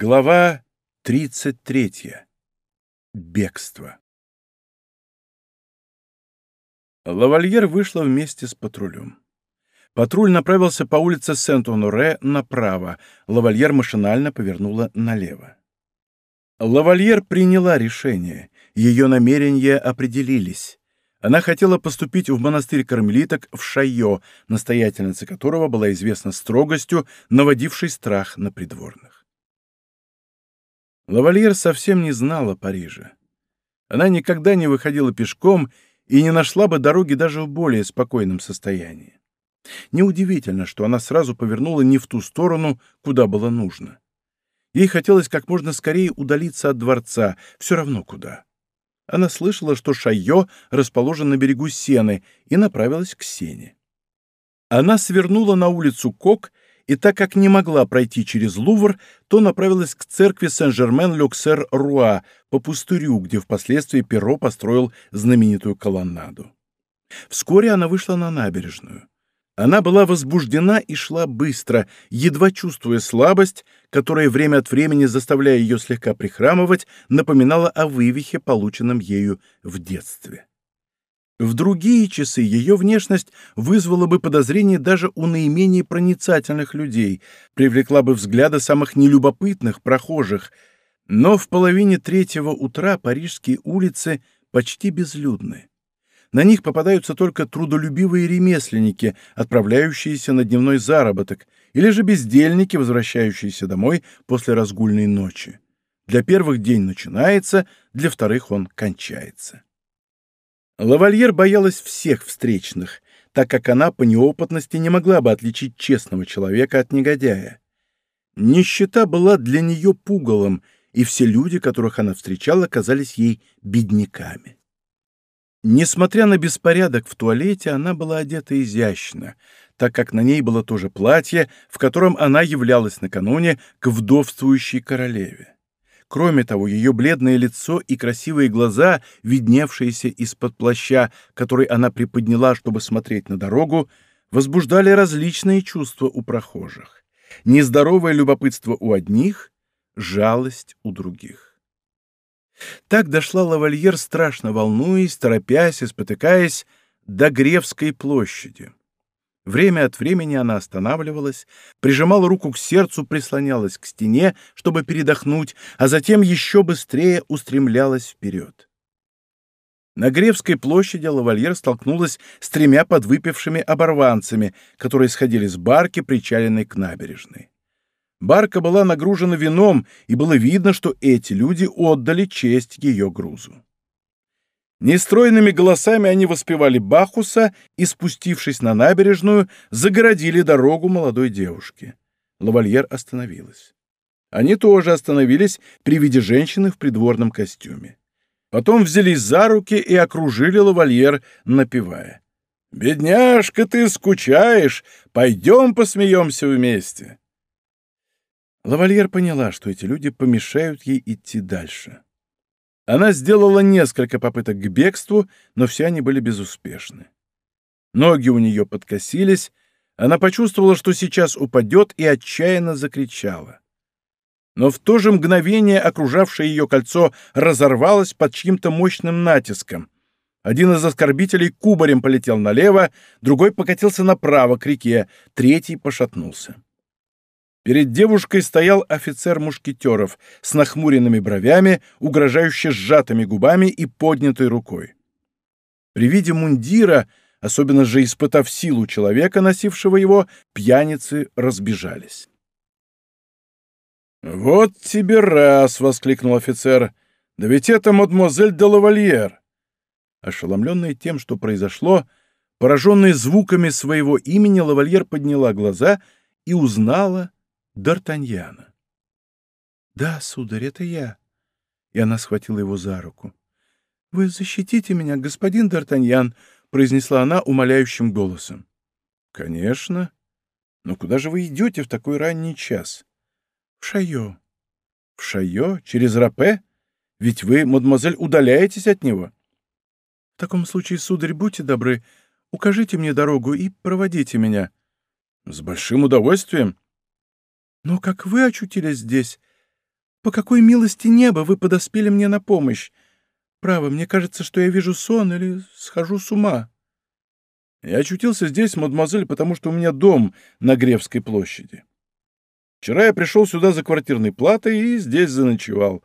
Глава 33. Бегство. Лавальер вышла вместе с патрулем. Патруль направился по улице Сент-Оноре направо, Лавальер машинально повернула налево. Лавальер приняла решение, ее намерения определились. Она хотела поступить в монастырь кармелиток в Шайо, настоятельница которого была известна строгостью, наводившей страх на придворных. Лавальер совсем не знала Парижа. Она никогда не выходила пешком и не нашла бы дороги даже в более спокойном состоянии. Неудивительно, что она сразу повернула не в ту сторону, куда было нужно. Ей хотелось как можно скорее удалиться от дворца, все равно куда. Она слышала, что Шайо расположен на берегу Сены, и направилась к Сене. Она свернула на улицу Кок и так как не могла пройти через Лувр, то направилась к церкви Сен-Жермен-Люксер-Руа по пустырю, где впоследствии Перро построил знаменитую колоннаду. Вскоре она вышла на набережную. Она была возбуждена и шла быстро, едва чувствуя слабость, которая время от времени, заставляя ее слегка прихрамывать, напоминала о вывихе, полученном ею в детстве. В другие часы ее внешность вызвала бы подозрение даже у наименее проницательных людей, привлекла бы взгляды самых нелюбопытных прохожих, но в половине третьего утра парижские улицы почти безлюдны. На них попадаются только трудолюбивые ремесленники, отправляющиеся на дневной заработок, или же бездельники, возвращающиеся домой после разгульной ночи. Для первых день начинается, для вторых он кончается. Лавальер боялась всех встречных, так как она по неопытности не могла бы отличить честного человека от негодяя. Нищета была для нее пугалом, и все люди, которых она встречала, казались ей бедняками. Несмотря на беспорядок в туалете, она была одета изящно, так как на ней было то же платье, в котором она являлась накануне к вдовствующей королеве. Кроме того, ее бледное лицо и красивые глаза, видневшиеся из-под плаща, который она приподняла, чтобы смотреть на дорогу, возбуждали различные чувства у прохожих. Нездоровое любопытство у одних, жалость у других. Так дошла лавальер, страшно волнуясь, торопясь и спотыкаясь, до Гревской площади. Время от времени она останавливалась, прижимала руку к сердцу, прислонялась к стене, чтобы передохнуть, а затем еще быстрее устремлялась вперед. На Гревской площади лавальер столкнулась с тремя подвыпившими оборванцами, которые сходили с барки, причаленной к набережной. Барка была нагружена вином, и было видно, что эти люди отдали честь ее грузу. Нестройными голосами они воспевали Бахуса и, спустившись на набережную, загородили дорогу молодой девушке. Лавальер остановилась. Они тоже остановились при виде женщины в придворном костюме. Потом взялись за руки и окружили лавальер, напевая. «Бедняжка, ты скучаешь! Пойдем посмеемся вместе!» Лавальер поняла, что эти люди помешают ей идти дальше. Она сделала несколько попыток к бегству, но все они были безуспешны. Ноги у нее подкосились, она почувствовала, что сейчас упадет, и отчаянно закричала. Но в то же мгновение окружавшее ее кольцо разорвалось под чьим-то мощным натиском. Один из оскорбителей кубарем полетел налево, другой покатился направо к реке, третий пошатнулся. Перед девушкой стоял офицер мушкетеров с нахмуренными бровями, угрожающе сжатыми губами и поднятой рукой. При виде мундира, особенно же испытав силу человека, носившего его, пьяницы разбежались. «Вот тебе раз!» — воскликнул офицер. «Да ведь это мадемуазель де лавальер!» Ошеломленный тем, что произошло, пораженный звуками своего имени, лавальер подняла глаза и узнала Д'Артаньяна. «Да, сударь, это я». И она схватила его за руку. «Вы защитите меня, господин Д'Артаньян», — произнесла она умоляющим голосом. «Конечно. Но куда же вы идете в такой ранний час?» «В Шайо». «В Шайо? Через Рапе? Ведь вы, мадемуазель, удаляетесь от него». «В таком случае, сударь, будьте добры, укажите мне дорогу и проводите меня». «С большим удовольствием». Но как вы очутились здесь? По какой милости неба вы подоспели мне на помощь? Право, мне кажется, что я вижу сон или схожу с ума. Я очутился здесь, мадемуазель, потому что у меня дом на Гревской площади. Вчера я пришел сюда за квартирной платой и здесь заночевал.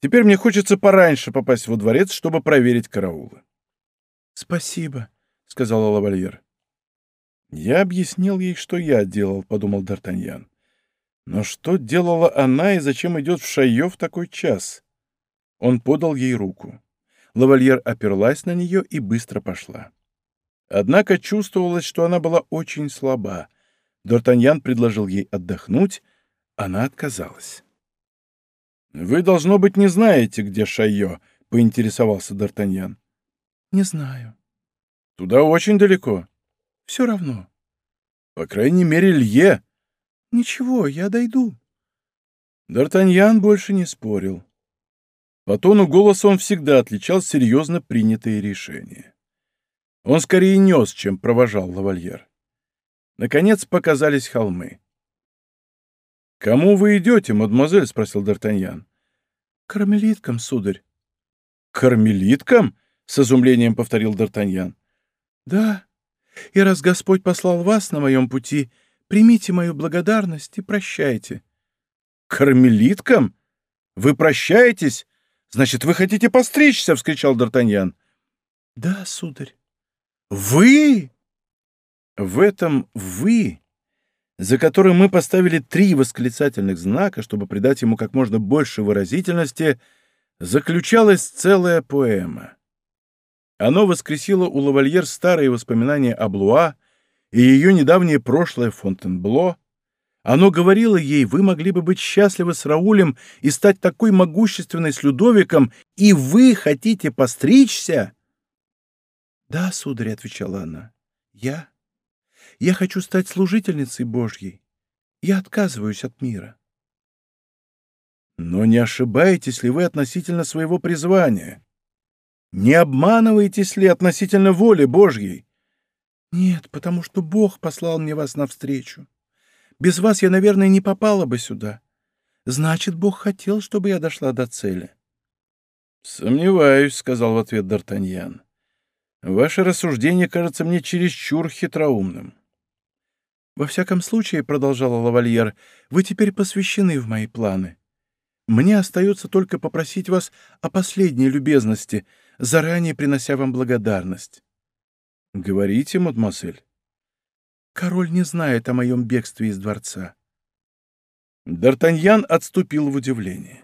Теперь мне хочется пораньше попасть во дворец, чтобы проверить караулы. — Спасибо, — сказала лавальер. Я объяснил ей, что я делал, — подумал Д'Артаньян. Но что делала она и зачем идет в шайо в такой час? Он подал ей руку. Лавальер оперлась на нее и быстро пошла. Однако чувствовалось, что она была очень слаба. Д'Артаньян предложил ей отдохнуть, она отказалась. «Вы, должно быть, не знаете, где Шайо», — поинтересовался Д'Артаньян. «Не знаю». «Туда очень далеко». «Все равно». «По крайней мере, Лье». «Ничего, я дойду». Д'Артаньян больше не спорил. По тону голоса он всегда отличал серьезно принятые решения. Он скорее нес, чем провожал лавальер. Наконец показались холмы. «Кому вы идете, мадемуазель?» — спросил Д'Артаньян. «Кармелиткам, сударь». «Кармелиткам?» — с изумлением повторил Д'Артаньян. «Да, и раз Господь послал вас на моем пути, примите мою благодарность и прощайте». «Кармелиткам? Вы прощаетесь? Значит, вы хотите постричься?» — вскричал Д'Артаньян. «Да, сударь». «Вы?» В этом «вы», за которым мы поставили три восклицательных знака, чтобы придать ему как можно больше выразительности, заключалась целая поэма. Оно воскресило у лавальер старые воспоминания о Блуа и ее недавнее прошлое Фонтенбло. Оно говорило ей, вы могли бы быть счастливы с Раулем и стать такой могущественной с Людовиком, и вы хотите постричься? «Да, сударь», — отвечала она, — «я. Я хочу стать служительницей Божьей. Я отказываюсь от мира». «Но не ошибаетесь ли вы относительно своего призвания? Не обманываетесь ли относительно воли Божьей?» «Нет, потому что Бог послал мне вас навстречу. Без вас я, наверное, не попала бы сюда. Значит, Бог хотел, чтобы я дошла до цели». «Сомневаюсь», — сказал в ответ Д'Артаньян. Ваше рассуждение кажется мне чересчур хитроумным. «Во всяком случае, — продолжала лавальер, — вы теперь посвящены в мои планы. Мне остается только попросить вас о последней любезности, заранее принося вам благодарность». «Говорите, мадемуазель». «Король не знает о моем бегстве из дворца». Д'Артаньян отступил в удивление.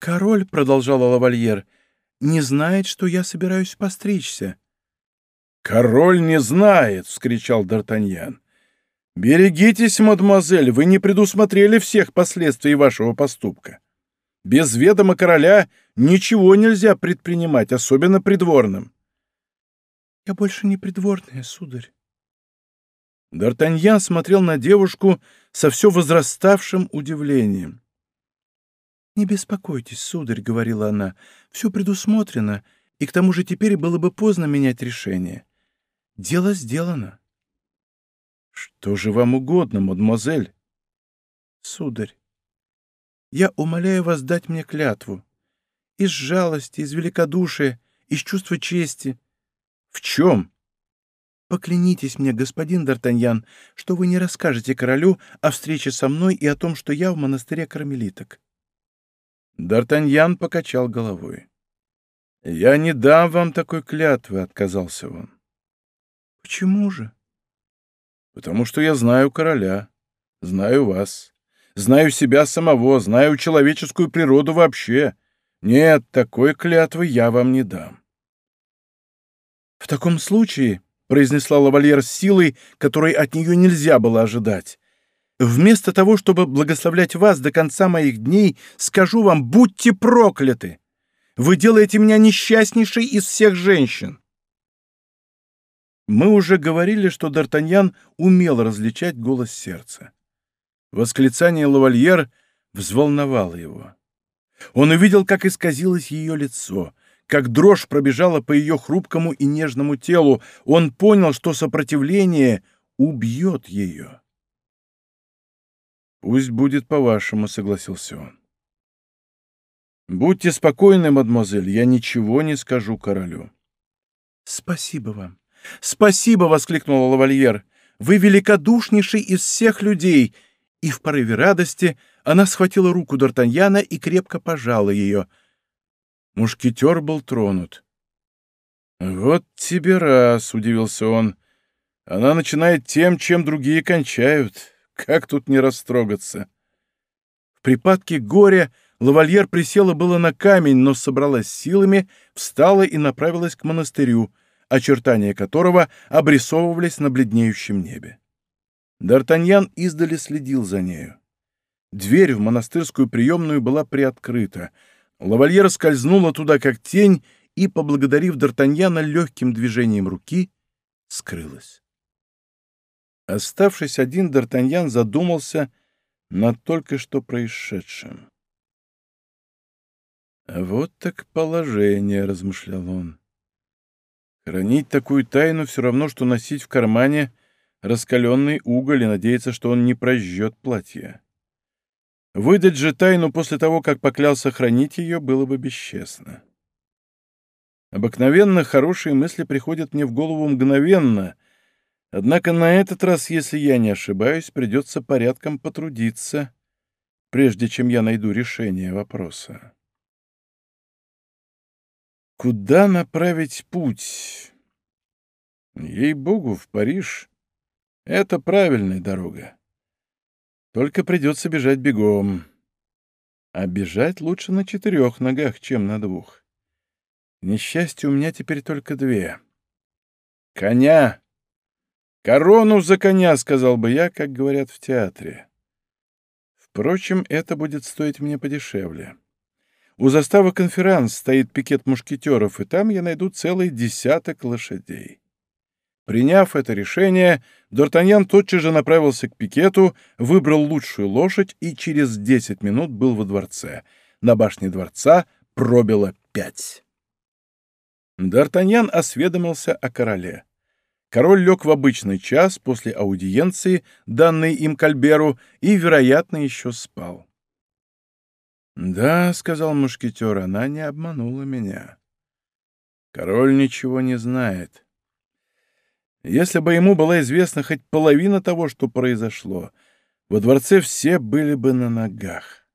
«Король, — продолжала лавальер, не знает, что я собираюсь постричься». «Король не знает!» — вскричал Д'Артаньян. «Берегитесь, мадемуазель, вы не предусмотрели всех последствий вашего поступка. Без ведома короля ничего нельзя предпринимать, особенно придворным». «Я больше не придворная, сударь». Д'Артаньян смотрел на девушку со все возраставшим удивлением. «Не беспокойтесь, сударь», — говорила она, — «все предусмотрено, и к тому же теперь было бы поздно менять решение. Дело сделано». «Что же вам угодно, мадемуазель?» «Сударь, я умоляю вас дать мне клятву. Из жалости, из великодушия, из чувства чести». «В чем?» «Поклянитесь мне, господин Д'Артаньян, что вы не расскажете королю о встрече со мной и о том, что я в монастыре кармелиток». Д'Артаньян покачал головой. «Я не дам вам такой клятвы», — отказался он. «Почему же?» «Потому что я знаю короля, знаю вас, знаю себя самого, знаю человеческую природу вообще. Нет, такой клятвы я вам не дам». «В таком случае», — произнесла лавальер с силой, которой от нее нельзя было ожидать, Вместо того, чтобы благословлять вас до конца моих дней, скажу вам, будьте прокляты! Вы делаете меня несчастнейшей из всех женщин!» Мы уже говорили, что Д'Артаньян умел различать голос сердца. Восклицание лавальер взволновало его. Он увидел, как исказилось ее лицо, как дрожь пробежала по ее хрупкому и нежному телу. Он понял, что сопротивление убьет ее. «Пусть будет по-вашему», — согласился он. Будьте спокойны, мадемуазель, я ничего не скажу королю. Спасибо вам. Спасибо, воскликнула лавальер. Вы великодушнейший из всех людей. И в порыве радости она схватила руку Д'Артаньяна и крепко пожала ее. Мушкетер был тронут. «Вот тебе раз», — удивился он. «Она начинает тем, чем другие кончают. Как тут не растрогаться?» В припадке горя лавальер присела было на камень, но собралась силами, встала и направилась к монастырю, очертания которого обрисовывались на бледнеющем небе. Д'Артаньян издали следил за нею. Дверь в монастырскую приемную была приоткрыта. Лавальер скользнула туда, как тень, и, поблагодарив Д'Артаньяна легким движением руки, скрылась. Оставшись один, Д'Артаньян задумался над только что происшедшим. «Вот так положение», — размышлял он. «Хранить такую тайну все равно, что носить в кармане раскаленный уголь и надеяться, что он не прожжет платье. Выдать же тайну после того, как поклялся хранить ее, было бы бесчестно. Обыкновенно хорошие мысли приходят мне в голову мгновенно, однако на этот раз, если я не ошибаюсь, придется порядком потрудиться, прежде чем я найду решение вопроса. Куда направить путь? Ей-богу, в Париж. Это правильная дорога. Только придется бежать бегом. А бежать лучше на четырех ногах, чем на двух. К несчастью, у меня теперь только две. Коня! Корону за коня, сказал бы я, как говорят в театре. Впрочем, это будет стоить мне подешевле. У заставы конферанс стоит пикет мушкетеров, и там я найду целый десяток лошадей. Приняв это решение, Д'Артаньян тотчас же направился к пикету, выбрал лучшую лошадь и через десять минут был во дворце. На башне дворца пробило пять. Д'Артаньян осведомился о короле. Король лег в обычный час после аудиенции, данной им Кальберу, и, вероятно, еще спал. «Да», — сказал мушкетер, — «она не обманула меня. Король ничего не знает. Если бы ему была известна хоть половина того, что произошло, во дворце все были бы на ногах».